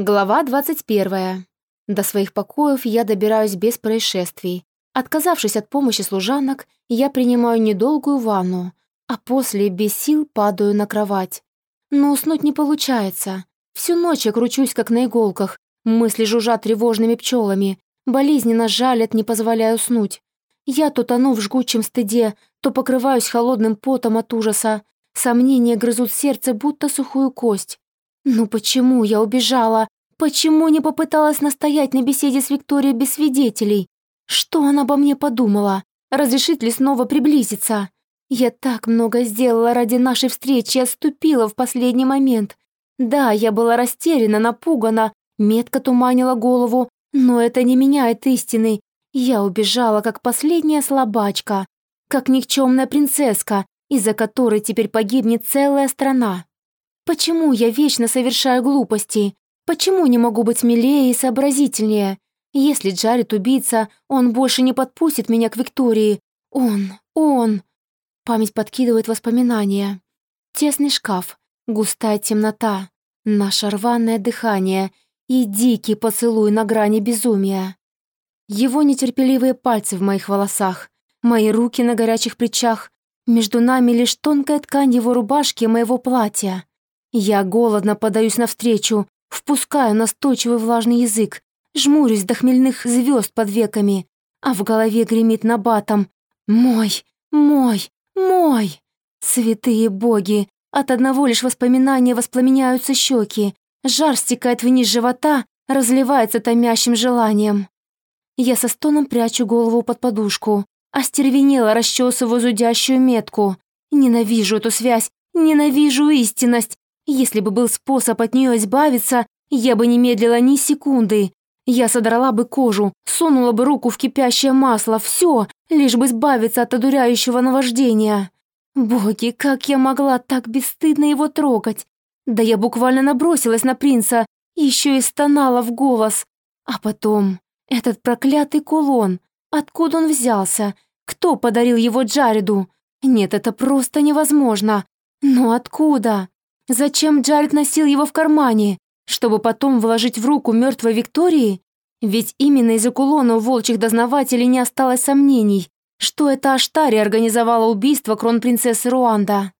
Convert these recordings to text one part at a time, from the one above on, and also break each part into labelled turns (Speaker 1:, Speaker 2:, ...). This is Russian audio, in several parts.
Speaker 1: Глава 21. До своих покоев я добираюсь без происшествий. Отказавшись от помощи служанок, я принимаю недолгую ванну, а после без сил падаю на кровать. Но уснуть не получается. Всю ночь я кручусь, как на иголках, мысли жужжат тревожными пчелами, болезненно жалят, не позволяя уснуть. Я то тону в жгучем стыде, то покрываюсь холодным потом от ужаса. Сомнения грызут сердце, будто сухую кость. Ну почему я убежала? Почему не попыталась настоять на беседе с Викторией без свидетелей? Что она обо мне подумала? Разрешит ли снова приблизиться? Я так много сделала ради нашей встречи и отступила в последний момент. Да, я была растеряна, напугана, метко туманила голову, но это не меняет истины. Я убежала, как последняя слабачка, как никчемная принцесска, из-за которой теперь погибнет целая страна. Почему я вечно совершаю глупости? Почему не могу быть смелее и сообразительнее? Если Джаред убийца, он больше не подпустит меня к Виктории. Он, он. Память подкидывает воспоминания. Тесный шкаф, густая темнота, наше рваное дыхание и дикий поцелуй на грани безумия. Его нетерпеливые пальцы в моих волосах, мои руки на горячих плечах, между нами лишь тонкая ткань его рубашки и моего платья. Я голодно подаюсь навстречу, впускаю настойчивый влажный язык, жмурюсь до хмельных звезд под веками, а в голове гремит набатом «Мой, мой, мой!» Святые боги! От одного лишь воспоминания воспламеняются щеки, жар стекает вниз живота, разливается томящим желанием. Я со стоном прячу голову под подушку, остервенела расчесываю зудящую метку. Ненавижу эту связь, ненавижу истинность, если бы был способ от нее избавиться, я бы не медлила ни секунды. Я содрала бы кожу, сунула бы руку в кипящее масло, все, лишь бы избавиться от одуряющего наваждения. Боги, как я могла так бесстыдно его трогать? Да я буквально набросилась на принца, еще и стонала в голос. А потом, этот проклятый кулон, откуда он взялся? Кто подарил его Джареду? Нет, это просто невозможно. Но откуда? Зачем Джаред носил его в кармане? Чтобы потом вложить в руку мертвой Виктории? Ведь именно из-за кулона у волчьих дознавателей не осталось сомнений, что это Аштари организовала убийство кронпринцессы Руанда.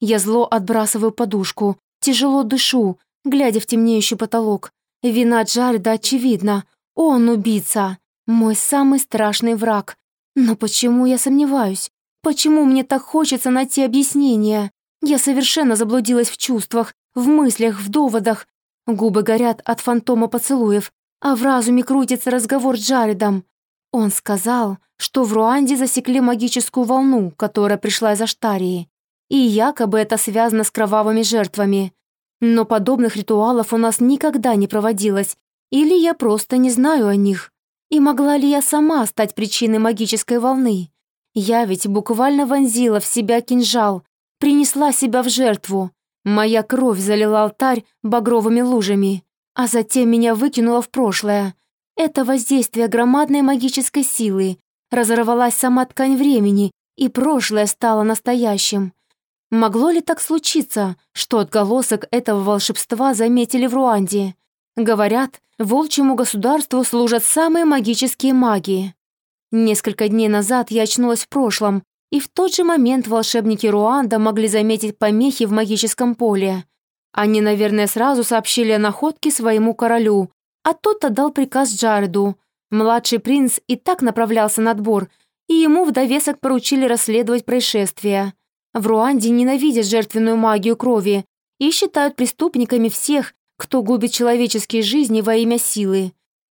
Speaker 1: Я зло отбрасываю подушку, тяжело дышу, глядя в темнеющий потолок. Вина Джареда очевидна. Он убийца. Мой самый страшный враг. Но почему я сомневаюсь? Почему мне так хочется найти объяснение? Я совершенно заблудилась в чувствах, в мыслях, в доводах. Губы горят от фантома поцелуев, а в разуме крутится разговор с Джаредом. Он сказал, что в Руанде засекли магическую волну, которая пришла из Аштарии, и якобы это связано с кровавыми жертвами. Но подобных ритуалов у нас никогда не проводилось, или я просто не знаю о них. И могла ли я сама стать причиной магической волны? Я ведь буквально вонзила в себя кинжал, принесла себя в жертву. Моя кровь залила алтарь багровыми лужами, а затем меня выкинула в прошлое. Это воздействие громадной магической силы. Разорвалась сама ткань времени, и прошлое стало настоящим. Могло ли так случиться, что отголосок этого волшебства заметили в Руанде? Говорят, волчьему государству служат самые магические маги. Несколько дней назад я очнулась в прошлом и в тот же момент волшебники Руанда могли заметить помехи в магическом поле. Они, наверное, сразу сообщили о находке своему королю, а тот отдал приказ Джареду. Младший принц и так направлялся на отбор, и ему в довесок поручили расследовать происшествие. В Руанде ненавидят жертвенную магию крови и считают преступниками всех, кто губит человеческие жизни во имя силы.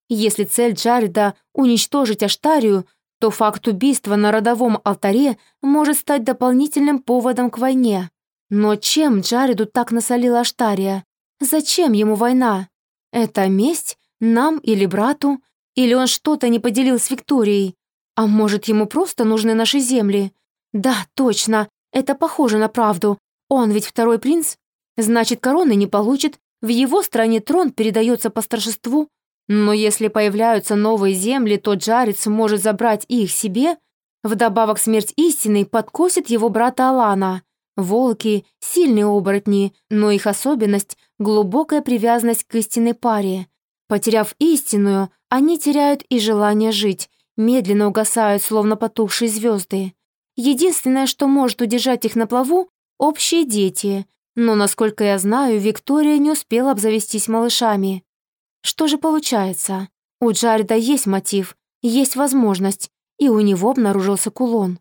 Speaker 1: Если цель Джареда — уничтожить Аштарию, то факт убийства на родовом алтаре может стать дополнительным поводом к войне. Но чем Джареду так насолила Аштария? Зачем ему война? Это месть нам или брату? Или он что-то не поделил с Викторией? А может, ему просто нужны наши земли? Да, точно, это похоже на правду. Он ведь второй принц. Значит, короны не получит. В его стране трон передается по старшеству. Но если появляются новые земли, то Джаред сможет забрать их себе. Вдобавок смерть истины подкосит его брата Алана. Волки — сильные оборотни, но их особенность — глубокая привязанность к истинной паре. Потеряв истинную, они теряют и желание жить, медленно угасают, словно потухшие звезды. Единственное, что может удержать их на плаву — общие дети. Но, насколько я знаю, Виктория не успела обзавестись малышами. Что же получается? У Джареда есть мотив, есть возможность, и у него обнаружился кулон.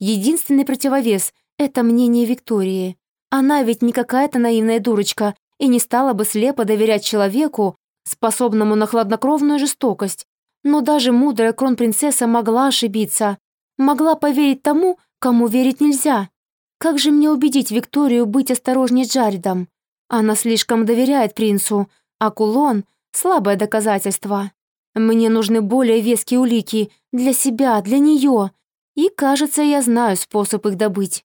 Speaker 1: Единственный противовес — это мнение Виктории. Она ведь не какая-то наивная дурочка и не стала бы слепо доверять человеку, способному на хладнокровную жестокость. Но даже мудрая кронпринцесса могла ошибиться, могла поверить тому, кому верить нельзя. Как же мне убедить Викторию быть осторожнее Джаредом? Она слишком доверяет принцу, а кулон — слабое доказательство. Мне нужны более веские улики для себя, для нее, и, кажется, я знаю способ их добыть.